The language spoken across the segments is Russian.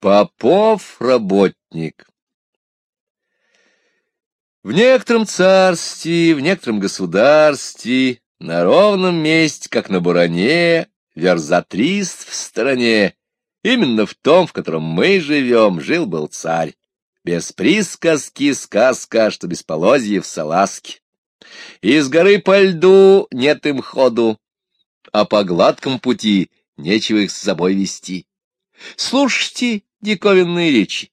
Попов работник. В некотором царстве, в некотором государстве, на ровном месте, как на буране, верзатрист в стороне, именно в том, в котором мы живем, жил-был царь. Без присказки сказка, что без полозьев салазки. Из горы по льду нет им ходу, а по гладкому пути нечего их с собой вести. Слушайте диковинные речи.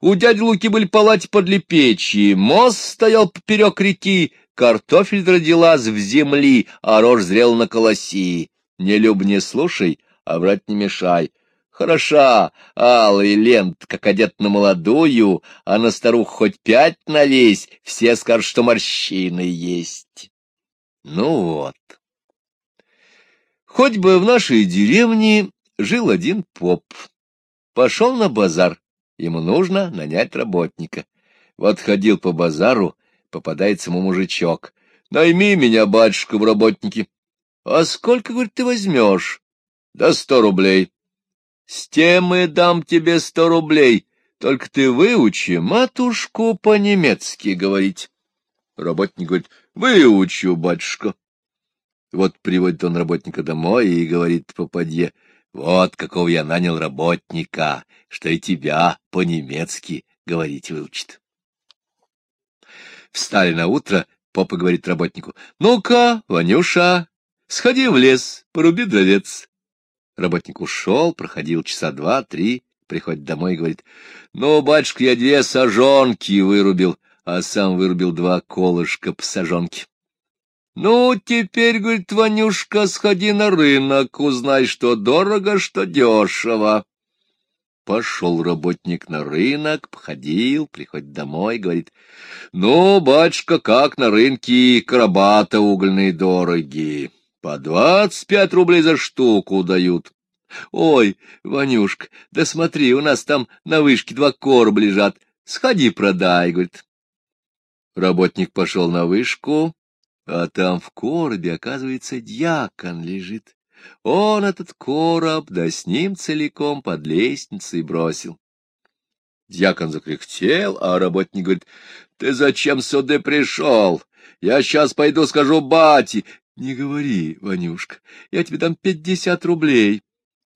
У дяди Луки были палати подле печи, мост стоял поперек реки, картофель родилась в земли, а рожь зрел на колоси. Не люб не слушай, а врать не мешай. Хороша, алый лент, как одет на молодую, а на старуху хоть пять на весь, все скажут, что морщины есть. Ну вот. Хоть бы в нашей деревне жил один поп. Пошел на базар, ему нужно нанять работника. Вот ходил по базару, попадается ему мужичок. Найми меня, батюшка, в работники. А сколько, говорит, ты возьмешь? Да сто рублей. С тем и дам тебе сто рублей, только ты выучи матушку по-немецки говорить. Работник говорит, выучу, батюшка. Вот приводит он работника домой и говорит попадье, вот какого я нанял работника, что и тебя по-немецки говорить выучит. Встали на утро, папа говорит работнику, ну-ка, Ванюша, сходи в лес, поруби дровец. Работник ушел, проходил часа два-три, приходит домой и говорит, ну, батюшка, я две сажонки вырубил, а сам вырубил два колышка по сажонке. Ну, теперь, говорит, Ванюшка, сходи на рынок, узнай, что дорого, что дешево. Пошел работник на рынок, походил, приходит домой, говорит, ну, батюшка, как на рынке карабата угольные дороги, по двадцать пять рублей за штуку дают. Ой, Ванюшка, да смотри, у нас там на вышке два короба лежат, сходи продай, говорит. Работник пошел на вышку, а там в коробе, оказывается, дьякон лежит. Он этот короб, да с ним целиком под лестницей бросил. Дьякон закряхтел, а работник говорит, — Ты зачем сюда пришел? Я сейчас пойду скажу бате. — Не говори, Ванюшка, я тебе дам пятьдесят рублей.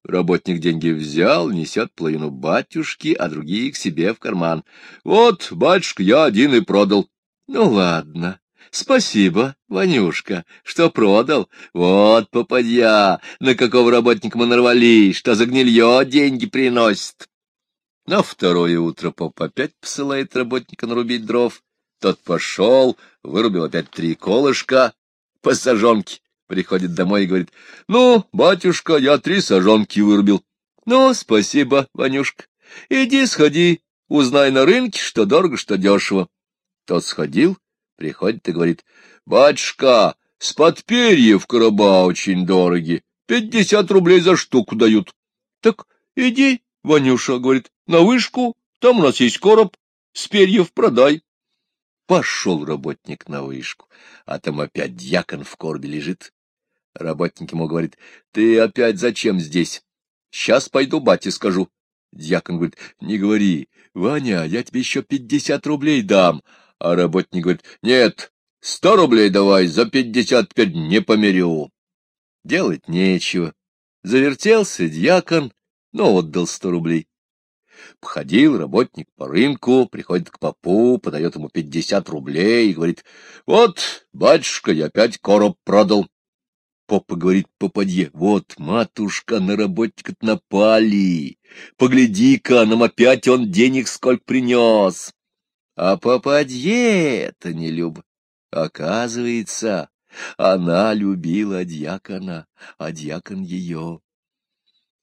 Работник деньги взял, несет половину батюшки, а другие к себе в карман. — Вот, батюшка, я один и продал. — Ну, ладно, Спасибо, Ванюшка, что продал. Вот, попадья, на какого работника мы нарвались, что за гнилье деньги приносит. На второе утро поп опять посылает работника нарубить дров. Тот пошел, вырубил опять три колышка по сажонке. Приходит домой и говорит, ну, батюшка, я три сажонки вырубил. Ну, спасибо, Ванюшка. Иди сходи, узнай на рынке, что дорого, что дешево. Тот сходил, Приходит и говорит, — Батюшка, с подперьев короба очень дороги, пятьдесят рублей за штуку дают. — Так иди, Ванюша, — говорит, — на вышку, там у нас есть короб, с перьев продай. Пошел работник на вышку, а там опять дьякон в коробе лежит. Работник ему говорит, — Ты опять зачем здесь? Сейчас пойду бате скажу. Дьякон говорит, — Не говори, Ваня, я тебе еще пятьдесят рублей дам. А работник говорит, нет, сто рублей давай, за пятьдесят теперь не померю. Делать нечего. Завертелся дьякон, но отдал сто рублей. Походил работник по рынку, приходит к попу, подает ему пятьдесят рублей и говорит, вот, батюшка, я опять короб продал. Попа говорит попадье, вот, матушка, на работника напали. Погляди-ка, нам опять он денег сколько принес. А попадье это не люб. Оказывается, она любила дьякона, а дьякон ее.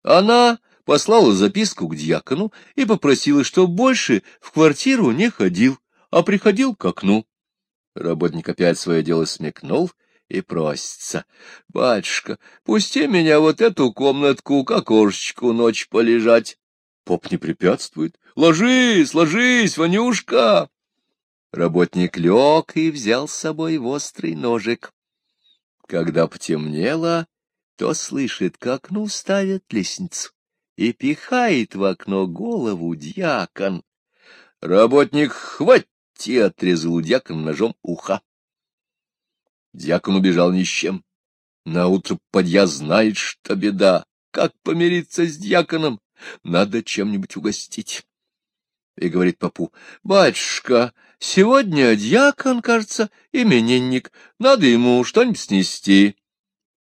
Она послала записку к дьякону и попросила, чтоб больше в квартиру не ходил, а приходил к окну. Работник опять свое дело смекнул и просится. — Батюшка, пусти меня вот эту комнатку к окошечку ночь полежать. Поп не препятствует. Ложись, ложись, Ванюшка! Работник лег и взял с собой острый ножик. Когда потемнело, то слышит, как окну ставят лестницу. и пихает в окно голову дьякон. Работник хвать и отрезал у дьякона ножом уха. Дьякон убежал ни с чем. Наутро подья знает, что беда. Как помириться с дьяконом? Надо чем-нибудь угостить. И говорит попу, — Батюшка, сегодня дьякон, кажется, именинник. Надо ему что-нибудь снести.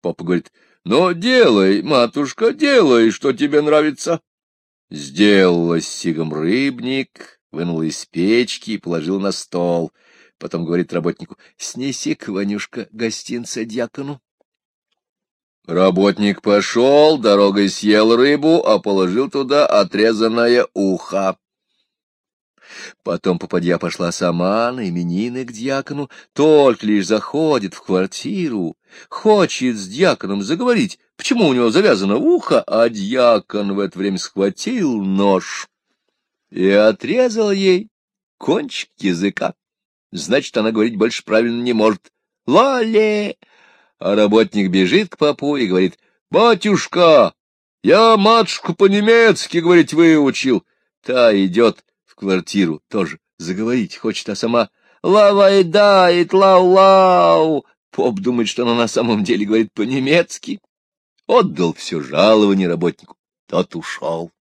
Папа говорит, — Ну, делай, матушка, делай, что тебе нравится. Сделала сигом рыбник, вынула из печки и положил на стол. Потом говорит работнику, — Снеси-ка, Ванюшка, гостинца дьякону. Работник пошел, дорогой съел рыбу, а положил туда отрезанное ухо. Потом попадья пошла сама на именины к дьякону, только лишь заходит в квартиру, хочет с дьяконом заговорить, почему у него завязано ухо, а дьякон в это время схватил нож и отрезал ей кончик языка. Значит, она говорить больше правильно не может. «Лоле!» А работник бежит к попу и говорит, «Батюшка, я матушку по-немецки говорить выучил». Та идет в квартиру, тоже заговорить хочет, а сама «Лавайдает, лау-лау». Поп думает, что она на самом деле говорит по-немецки. Отдал все жалование работнику, тот ушел.